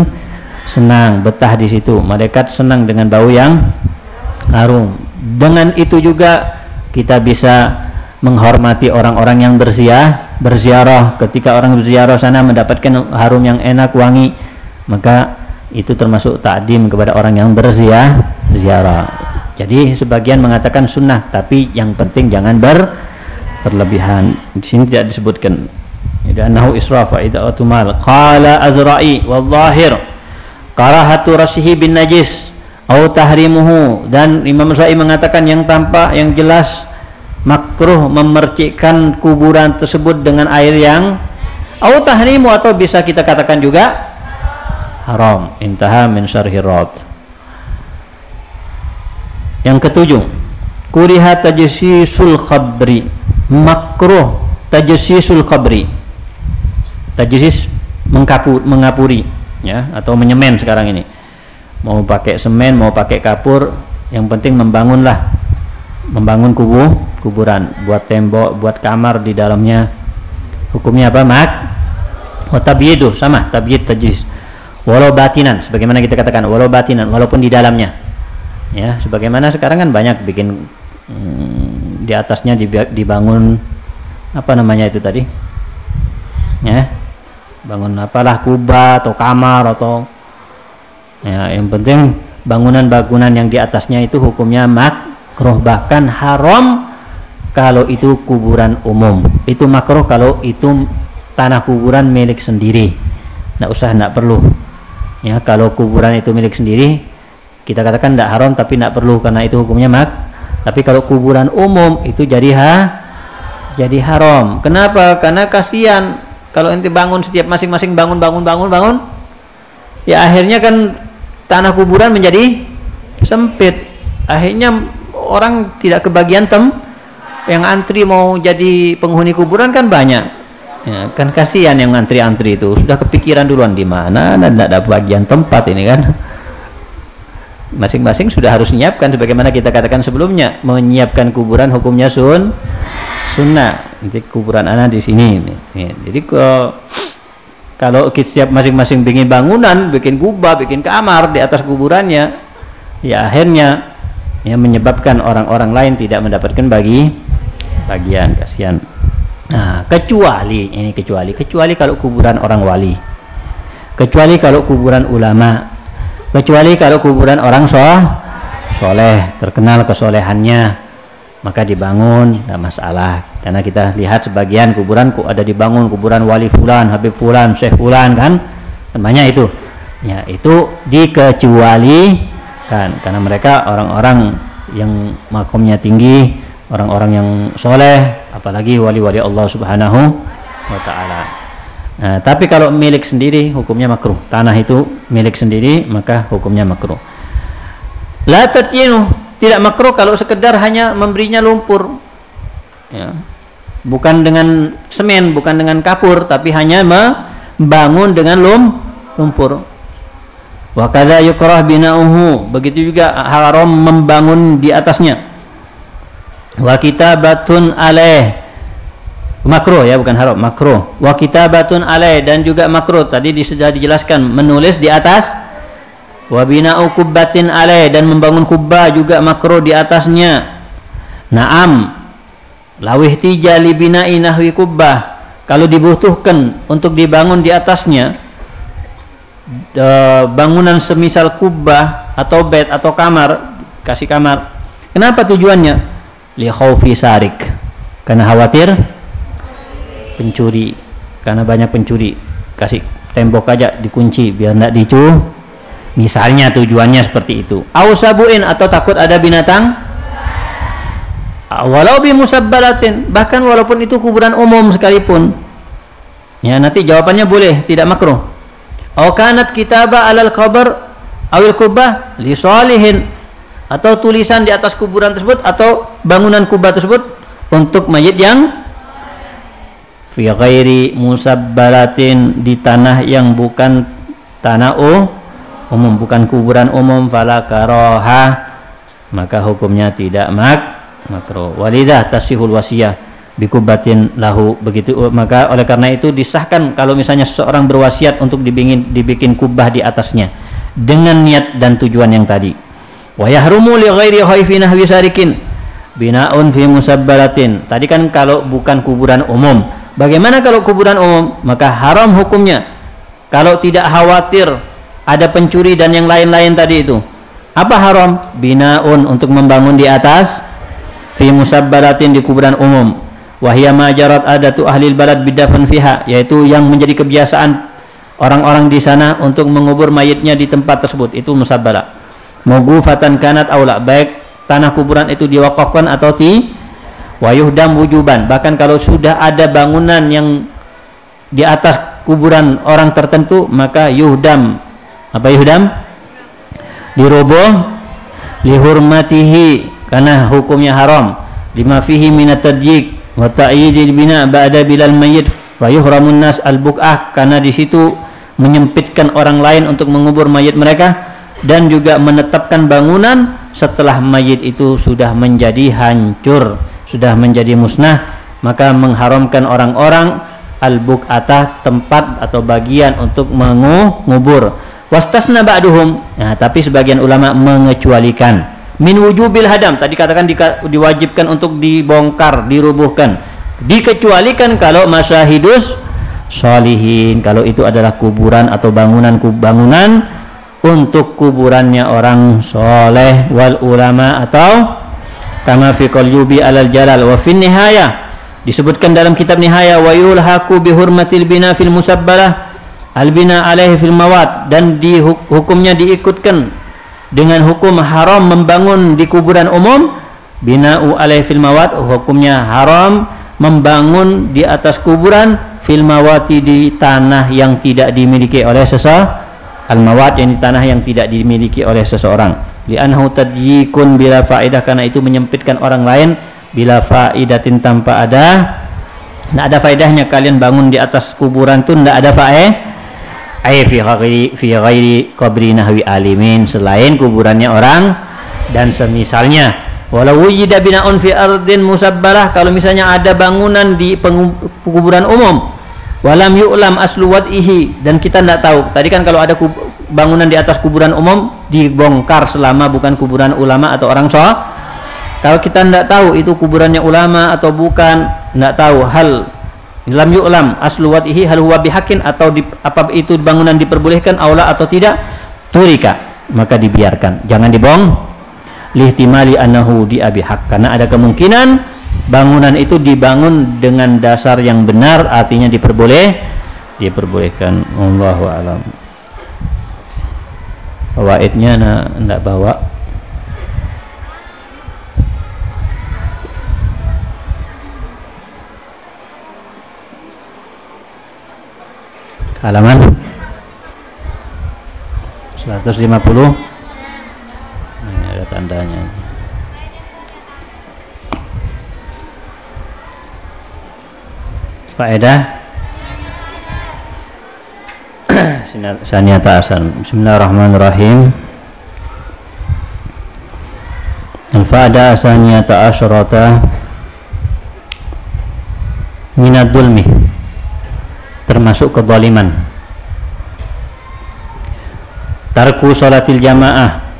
senang betah di situ. Malaikat senang dengan bau yang harum. Dengan itu juga kita bisa menghormati orang-orang yang berziarah berziarah ketika orang berziarah sana mendapatkan harum yang enak wangi maka itu termasuk takdim kepada orang yang berziarah ziarah jadi sebagian mengatakan sunnah tapi yang penting jangan ber berlebihan. Di sini tidak disebutkan. Ida annahu israf wa ida'atu mal. Qala Azra'i wal zahir karahatu rasihi bin najis au tahrimuhu dan Imam Syafi'i mengatakan yang tampak yang jelas makruh memercikkan kuburan tersebut dengan air yang au tahrimu atau bisa kita katakan juga haram. Intaha min syarhi yang ketujuh kuriha tajsisul khabri. Makruh tajsisul qabri tajsis mengkapur mengapuri ya atau menyemen sekarang ini. Mau pakai semen mau pakai kapur yang penting membangunlah membangun kubu kuburan buat tembok buat kamar di dalamnya. Hukumnya apa mak? Oh, tabyidu sama tabyid tajis. Walau batinan sebagaimana kita katakan walau batinan walaupun di dalamnya. Ya sebagaimana sekarang kan banyak bikin hmm, di atasnya dibangun apa namanya itu tadi? Ya bangun apalah kubah atau kamar atau ya yang penting bangunan-bangunan yang di atasnya itu hukumnya makruh bahkan haram kalau itu kuburan umum. Itu makruh kalau itu tanah kuburan milik sendiri. Tidak usah, tidak perlu. Ya, kalau kuburan itu milik sendiri, kita katakan tidak haram tapi tidak perlu karena itu hukumnya mak. Tapi kalau kuburan umum itu jadi ha, jadi haram. Kenapa? Karena kasihan kalau ente bangun setiap masing-masing bangun bangun bangun bangun, ya akhirnya kan tanah kuburan menjadi sempit. Akhirnya orang tidak kebagian tem yang antri mau jadi penghuni kuburan kan banyak. Ya, kan kasihan yang antri-antri itu sudah kepikiran duluan di mana dan tidak ada bagian tempat ini kan. Masing-masing sudah harus menyiapkan sebagaimana kita katakan sebelumnya, menyiapkan kuburan hukumnya sun sunnah. Jadi kuburan anak di sini. Ya, jadi kalau kalau kita siap masing-masing bikin bangunan, bikin kubah, bikin kamar di atas kuburannya, ya akhirnya yang menyebabkan orang-orang lain tidak mendapatkan bagi bagian kasihan. Nah, kecuali ini kecuali kecuali kalau kuburan orang wali. Kecuali kalau kuburan ulama. Kecuali kalau kuburan orang soh, soleh, terkenal kesolehannya, maka dibangun, tidak masalah. Karena kita lihat sebagian kuburan ada dibangun kuburan wali fulan, habib fulan, syekh fulan kan, banyak itu. Ya, itu dikecualikan karena mereka orang-orang yang makomnya tinggi, orang-orang yang soleh, apalagi wali-wali Allah Subhanahu wa taala. Nah, tapi kalau milik sendiri hukumnya makruh. Tanah itu milik sendiri maka hukumnya makruh. La tatyinu tidak makruh kalau sekedar hanya memberinya lumpur. Ya. Bukan dengan semen, bukan dengan kapur, tapi hanya membangun dengan lum, lumpur. Wa kadza yukrah bina'uhu. Begitu juga haram membangun di atasnya. Wa kitabatun alaih. Makruh ya bukan haram makruh. Wa kitabatun alaih dan juga makruh. Tadi sudah dijelaskan menulis di atas. Wa bina'u kubbatin alaih dan membangun kubbah juga makruh di atasnya. Na'am. Lawih tija li bina'i nahwi kubbah. Kalau dibutuhkan untuk dibangun di atasnya bangunan semisal kubbah atau bed atau kamar kasih kamar. Kenapa tujuannya? Li khawfi sarik. Karena khawatir? Pencuri. Karena banyak pencuri. Kasih tembok aja dikunci biar tidak dicu. Misalnya tujuannya seperti itu. Ausabuin atau takut ada binatang? Walau bi musabbalatin. Bahkan walaupun itu kuburan umum sekalipun. Ya nanti jawabannya boleh tidak makruh au kanat kitaba alal qabr awil kubah li salihin. Atau tulisan di atas kuburan tersebut atau bangunan kubah tersebut untuk mayit yang fi ghairi musabbalatin di tanah yang bukan tanah oh, umum bukan kuburan umum fala karoha maka hukumnya tidak mak makro walidah tasihul wasiyah bikubatin lahu begitu maka oleh karena itu disahkan kalau misalnya seorang berwasiat untuk dibikin dibikin kubah di atasnya dengan niat dan tujuan yang tadi Wa yahrumu li ghairi binaun fi musabbalatin. Tadi kan kalau bukan kuburan umum. Bagaimana kalau kuburan umum? Maka haram hukumnya. Kalau tidak khawatir ada pencuri dan yang lain-lain tadi itu. Apa haram? Binaun untuk membangun di atas fi musabbalatin di kuburan umum. Wahia majarat adatu ahli balad bidafan fiha, yaitu yang menjadi kebiasaan orang-orang di sana untuk mengubur mayitnya di tempat tersebut. Itu musabbalah mugufatan kanat aula baik tanah kuburan itu diwakafkan atau ti wayuhdam wujuban. Bahkan kalau sudah ada bangunan yang di atas kuburan orang tertentu maka yuhdam. Apa yuhdam? Diroboh lihurmatihi karena hukumnya haram. Lima fihi minat tarjik wa ta'yidil bina ba'da bilal mayyit wa yuhramun nas al-buk'ah karena di situ menyempitkan orang lain untuk mengubur mayit mereka dan juga menetapkan bangunan setelah mayit itu sudah menjadi hancur, sudah menjadi musnah, maka mengharamkan orang-orang albuk atas tempat atau bagian untuk mengubur. Wastasna ba'duhum. Nah, tapi sebagian ulama mengecualikan min wujubil hadam. Tadi katakan di, diwajibkan untuk dibongkar, dirubuhkan. Dikecualikan kalau masyahidus solihin. Kalau itu adalah kuburan atau bangunan bangunan untuk kuburannya orang soleh wal ulama atau kama fi qalyubi alal jalal wa fin nihaya disebutkan dalam kitab nihaya wa yulhaqu bi hurmatil bina fil musabbalah al bina alaihi fil mawat dan di hukumnya diikutkan dengan hukum haram membangun di kuburan umum bina'u alaihi fil mawat hukumnya haram membangun di atas kuburan fil mawati di tanah yang tidak dimiliki oleh seseorang al-mawat yang di tanah yang tidak dimiliki oleh seseorang. Li'annahu tadjikun bila faedah karena itu menyempitkan orang lain bila faidatin tanpa ada tidak ada faedahnya kalian bangun di atas kuburan itu tidak ada faedah ay fi ghairi fi ghairi qabri nahwi alimin. Selain kuburannya orang dan semisalnya. Walau wujida bina'un fi ardin musabbalah. Kalau misalnya ada bangunan di kuburan umum. Walam yu'lam aslu wad'ihi. Dan kita tidak tahu. Tadi kan kalau ada bangunan di atas kuburan umum dibongkar selama bukan kuburan ulama atau orang soal. Kalau kita tidak tahu itu kuburannya ulama atau bukan, tidak tahu hal lam yu'lam aslu wad'ihi hal huwa bihakin atau di, apa itu bangunan diperbolehkan aula atau tidak, turika maka dibiarkan. Jangan dibong lihtimali annahu di abihak karena ada kemungkinan bangunan itu dibangun dengan dasar yang benar artinya diperboleh diperbolehkan. Allahu alam. Fawaidnya nak bawa halaman 150 ini ada tandanya. Faedah. Saniyata asal Bismillahirrahmanirrahim. Al-fa'ada saniyata asyrata. Minad dulmi termasuk kezaliman. Tarku salatil jamaah.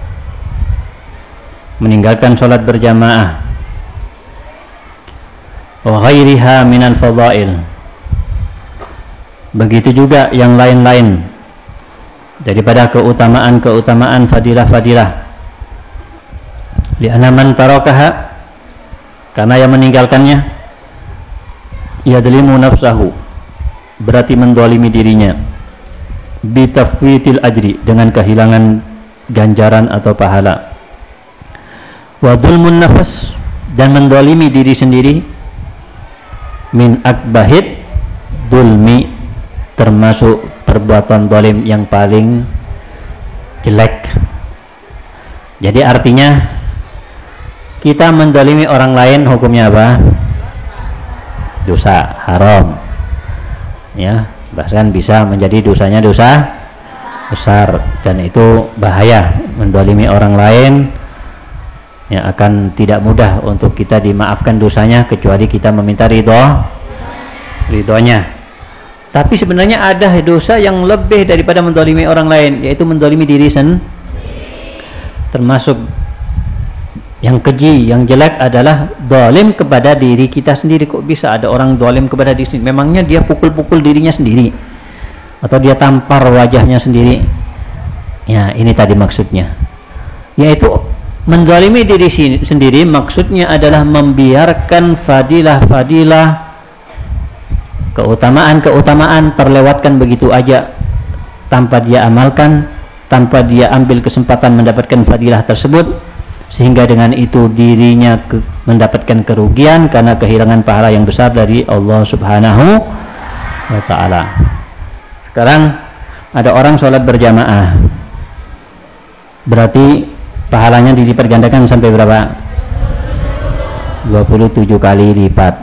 Meninggalkan salat berjamaah. Wa ghairiha minal fadail Begitu juga yang lain-lain. Daripada keutamaan-keutamaan fadilah-fadilah. Li'anna man tarakaha. Karena yang meninggalkannya yadlimu nafsahu berarti mendolimi dirinya bitafwitil ajri dengan kehilangan ganjaran atau pahala wa dhulmun nafas dan mendolimi diri sendiri min akbahid dulmi termasuk perbuatan dolim yang paling jelek. Jadi artinya kita mendolimi orang lain hukumnya apa? Dosa haram. Ya, bahkan bisa menjadi dosanya dosa besar dan itu bahaya mendolimi orang lain yang akan tidak mudah untuk kita dimaafkan dosanya kecuali kita meminta ridho ridhonya tapi sebenarnya ada dosa yang lebih daripada mendolimi orang lain, yaitu mendolimi diri sendiri. Termasuk yang keji, yang jelek adalah dolim kepada diri kita sendiri. Kok bisa ada orang dolim kepada diri sendiri? Memangnya dia pukul-pukul dirinya sendiri. Atau dia tampar wajahnya sendiri. Ya, ini tadi maksudnya. Yaitu mendolimi diri sendiri maksudnya adalah membiarkan fadilah-fadilah keutamaan-keutamaan terlewatkan begitu aja tanpa dia amalkan, tanpa dia ambil kesempatan mendapatkan fadilah tersebut sehingga dengan itu dirinya ke, mendapatkan kerugian karena kehilangan pahala yang besar dari Allah Subhanahu wa taala. Sekarang ada orang sholat berjamaah. Berarti pahalanya dilipat gandakan sampai berapa? 27 kali lipat.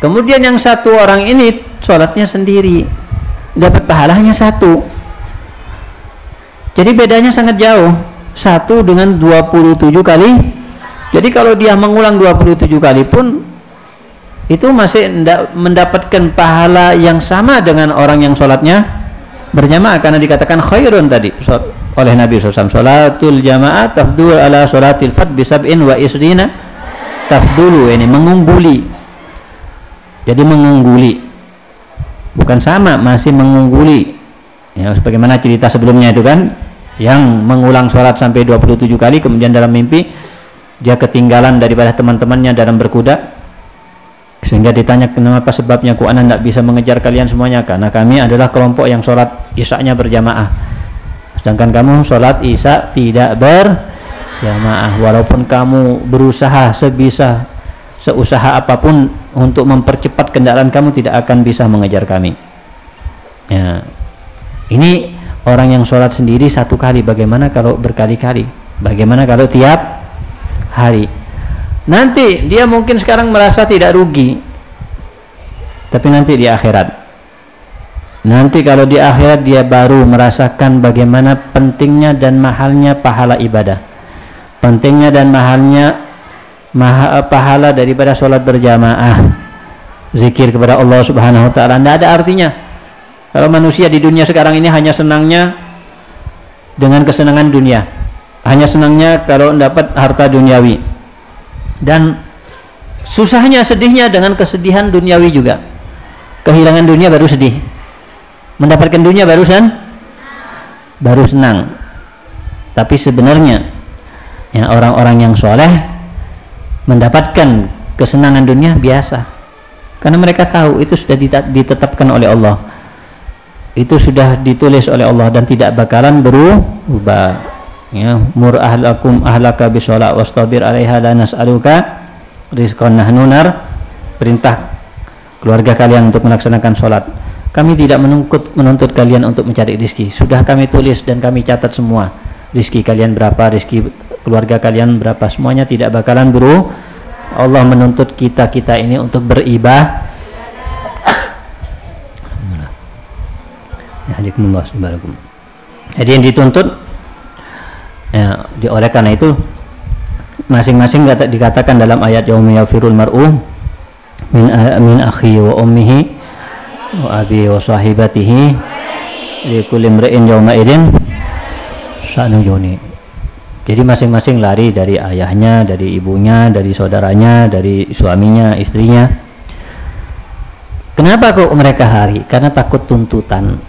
Kemudian yang satu orang ini sholatnya sendiri. Dapat pahalanya satu. Jadi bedanya sangat jauh. Satu dengan 27 kali. Jadi kalau dia mengulang 27 kali pun itu masih mendapatkan pahala yang sama dengan orang yang sholatnya berjamaah karena dikatakan khairun tadi oleh Nabi SAW. Sholatul jamaah tafdul ala sholatil fat bisab'in wa isrina tafdulu ini mengungguli jadi mengungguli. Bukan sama, masih mengungguli. Ya, sebagaimana cerita sebelumnya itu kan, yang mengulang sholat sampai 27 kali, kemudian dalam mimpi, dia ketinggalan daripada teman-temannya dalam berkuda, sehingga ditanya kenapa sebabnya ku anak tidak bisa mengejar kalian semuanya, karena kami adalah kelompok yang sholat isaknya berjamaah. Sedangkan kamu sholat isak tidak berjamaah, walaupun kamu berusaha sebisa seusaha apa pun untuk mempercepat kendaraan kamu tidak akan bisa mengejar kami. Ya. Ini orang yang sholat sendiri satu kali. Bagaimana kalau berkali-kali? Bagaimana kalau tiap hari? Nanti dia mungkin sekarang merasa tidak rugi. Tapi nanti di akhirat. Nanti kalau di akhirat dia baru merasakan bagaimana pentingnya dan mahalnya pahala ibadah. Pentingnya dan mahalnya maha, pahala daripada sholat berjamaah. Zikir kepada Allah subhanahu wa ta'ala. Tidak ada artinya. Kalau manusia di dunia sekarang ini hanya senangnya dengan kesenangan dunia. Hanya senangnya kalau dapat harta duniawi. Dan susahnya, sedihnya dengan kesedihan duniawi juga. Kehilangan dunia baru sedih. Mendapatkan dunia baru sen, baru senang. Tapi sebenarnya ya orang-orang yang soleh mendapatkan kesenangan dunia biasa. Karena mereka tahu itu sudah ditetapkan oleh Allah itu sudah ditulis oleh Allah dan tidak bakalan berubah. Ya mur ahlakum ahlaka bisolat wastabir alaiha la nas'aluka rizqan nahnunar perintah keluarga kalian untuk melaksanakan sholat kami tidak menuntut menuntut kalian untuk mencari rizki. Sudah kami tulis dan kami catat semua. Rizki kalian berapa rizki keluarga kalian berapa semuanya tidak bakalan berubah Allah menuntut kita-kita ini untuk beribadah Yahdikumullah subhanakum. Jadi yang dituntut ya, di oleh karena itu masing-masing dikatakan dalam ayat yaumi yafirul mar'u min min akhi wa ummihi wa abi wa sahibatihi li kulli imri'in yawma idzin sa'nu yuni. Jadi masing-masing lari dari ayahnya, dari ibunya, dari saudaranya, dari suaminya, istrinya. Kenapa kok mereka hari? Karena takut tuntutan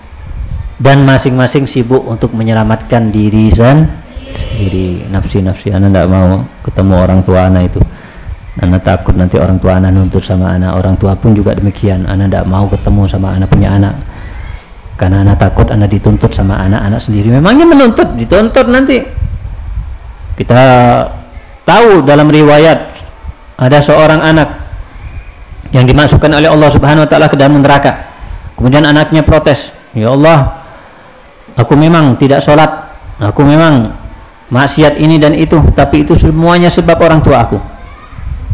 dan masing-masing sibuk untuk menyelamatkan diri sendiri. Nafsi-nafsi anak tidak mau ketemu orang tua anak itu. Anak takut nanti orang tua anak nuntut sama anak orang tua pun juga demikian. Anak tidak mau ketemu sama anak punya anak. Karena anak takut anak dituntut sama anak-anak sendiri memangnya menuntut? Dituntut nanti. Kita tahu dalam riwayat ada seorang anak yang dimasukkan oleh Allah Subhanahu wa taala ke dalam neraka. Kemudian anaknya protes ya Allah Aku memang tidak sholat. Aku memang maksiat ini dan itu. Tapi itu semuanya sebab orang tua aku.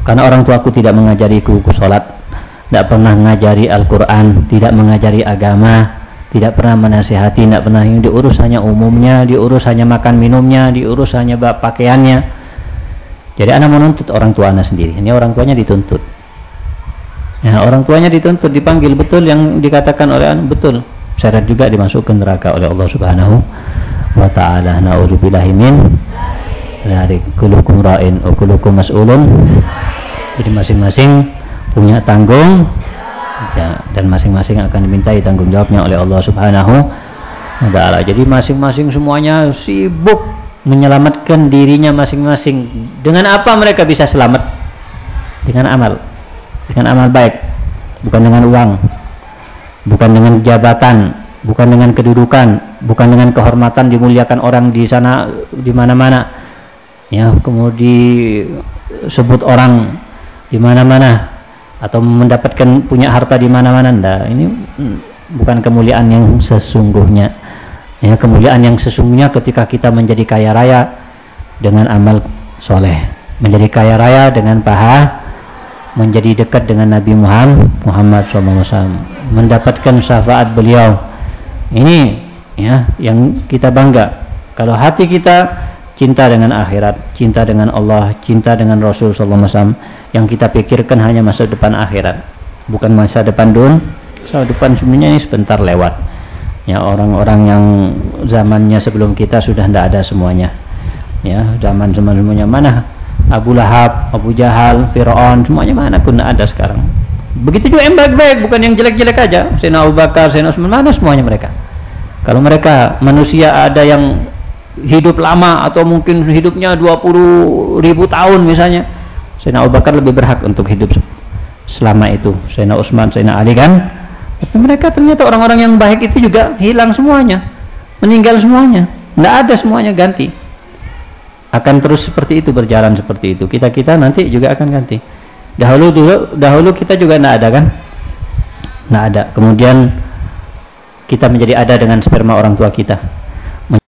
Karena orang tua aku tidak mengajariku ku sholat. Tidak pernah mengajari Al-Quran. Tidak mengajari agama. Tidak pernah menasihati. Tidak pernah yang diurus hanya umumnya. Diurus hanya makan minumnya. Diurus hanya pakaiannya. Jadi anak menuntut orang tua anak sendiri. Ini orang tuanya dituntut. Ya, orang tuanya dituntut, dipanggil betul yang dikatakan oleh anak betul syarat juga dimasukkan neraka oleh Allah Subhanahu wa taala. Nauzubillahi min dari kulukum ra'in wa kulukum mas'ulun. Jadi masing-masing punya tanggung ya, dan masing-masing akan dimintai tanggung jawabnya oleh Allah Subhanahu wa taala. Jadi masing-masing semuanya sibuk menyelamatkan dirinya masing-masing. Dengan apa mereka bisa selamat? Dengan amal. Dengan amal baik, bukan dengan uang bukan dengan jabatan, bukan dengan kedudukan, bukan dengan kehormatan dimuliakan orang di sana di mana-mana. Ya, kemudian sebut orang di mana-mana atau mendapatkan punya harta di mana-mana. Ini bukan kemuliaan yang sesungguhnya. Ya, kemuliaan yang sesungguhnya ketika kita menjadi kaya raya dengan amal soleh, menjadi kaya raya dengan paha menjadi dekat dengan Nabi Muhammad Muhammad SAW mendapatkan syafaat beliau. Ini ya yang kita bangga. Kalau hati kita cinta dengan akhirat cinta dengan Allah cinta dengan Rasul SAW yang kita pikirkan hanya masa depan akhirat bukan masa depan dun masa depan sebenarnya ini sebentar lewat. Ya orang-orang yang zamannya sebelum kita sudah tidak ada semuanya. Ya zaman zaman semuanya mana? Abu Lahab, Abu Jahal, Fir'aun, semuanya mana pun ada sekarang. Begitu juga yang baik-baik, bukan yang jelek-jelek aja. Sayyidina Abu Bakar, Sayyidina Usman, mana semuanya mereka? Kalau mereka manusia ada yang hidup lama atau mungkin hidupnya 20 ribu tahun misalnya, Sayyidina Abu Bakar lebih berhak untuk hidup selama itu. Sayyidina Utsman, Sayyidina Ali kan. Tapi mereka ternyata orang-orang yang baik itu juga hilang semuanya. Meninggal semuanya. Tidak ada semuanya ganti. Akan terus seperti itu berjalan seperti itu. Kita-kita nanti juga akan ganti. Dahulu dulu dahulu kita juga tidak ada kan? Tidak ada. Kemudian kita menjadi ada dengan sperma orang tua kita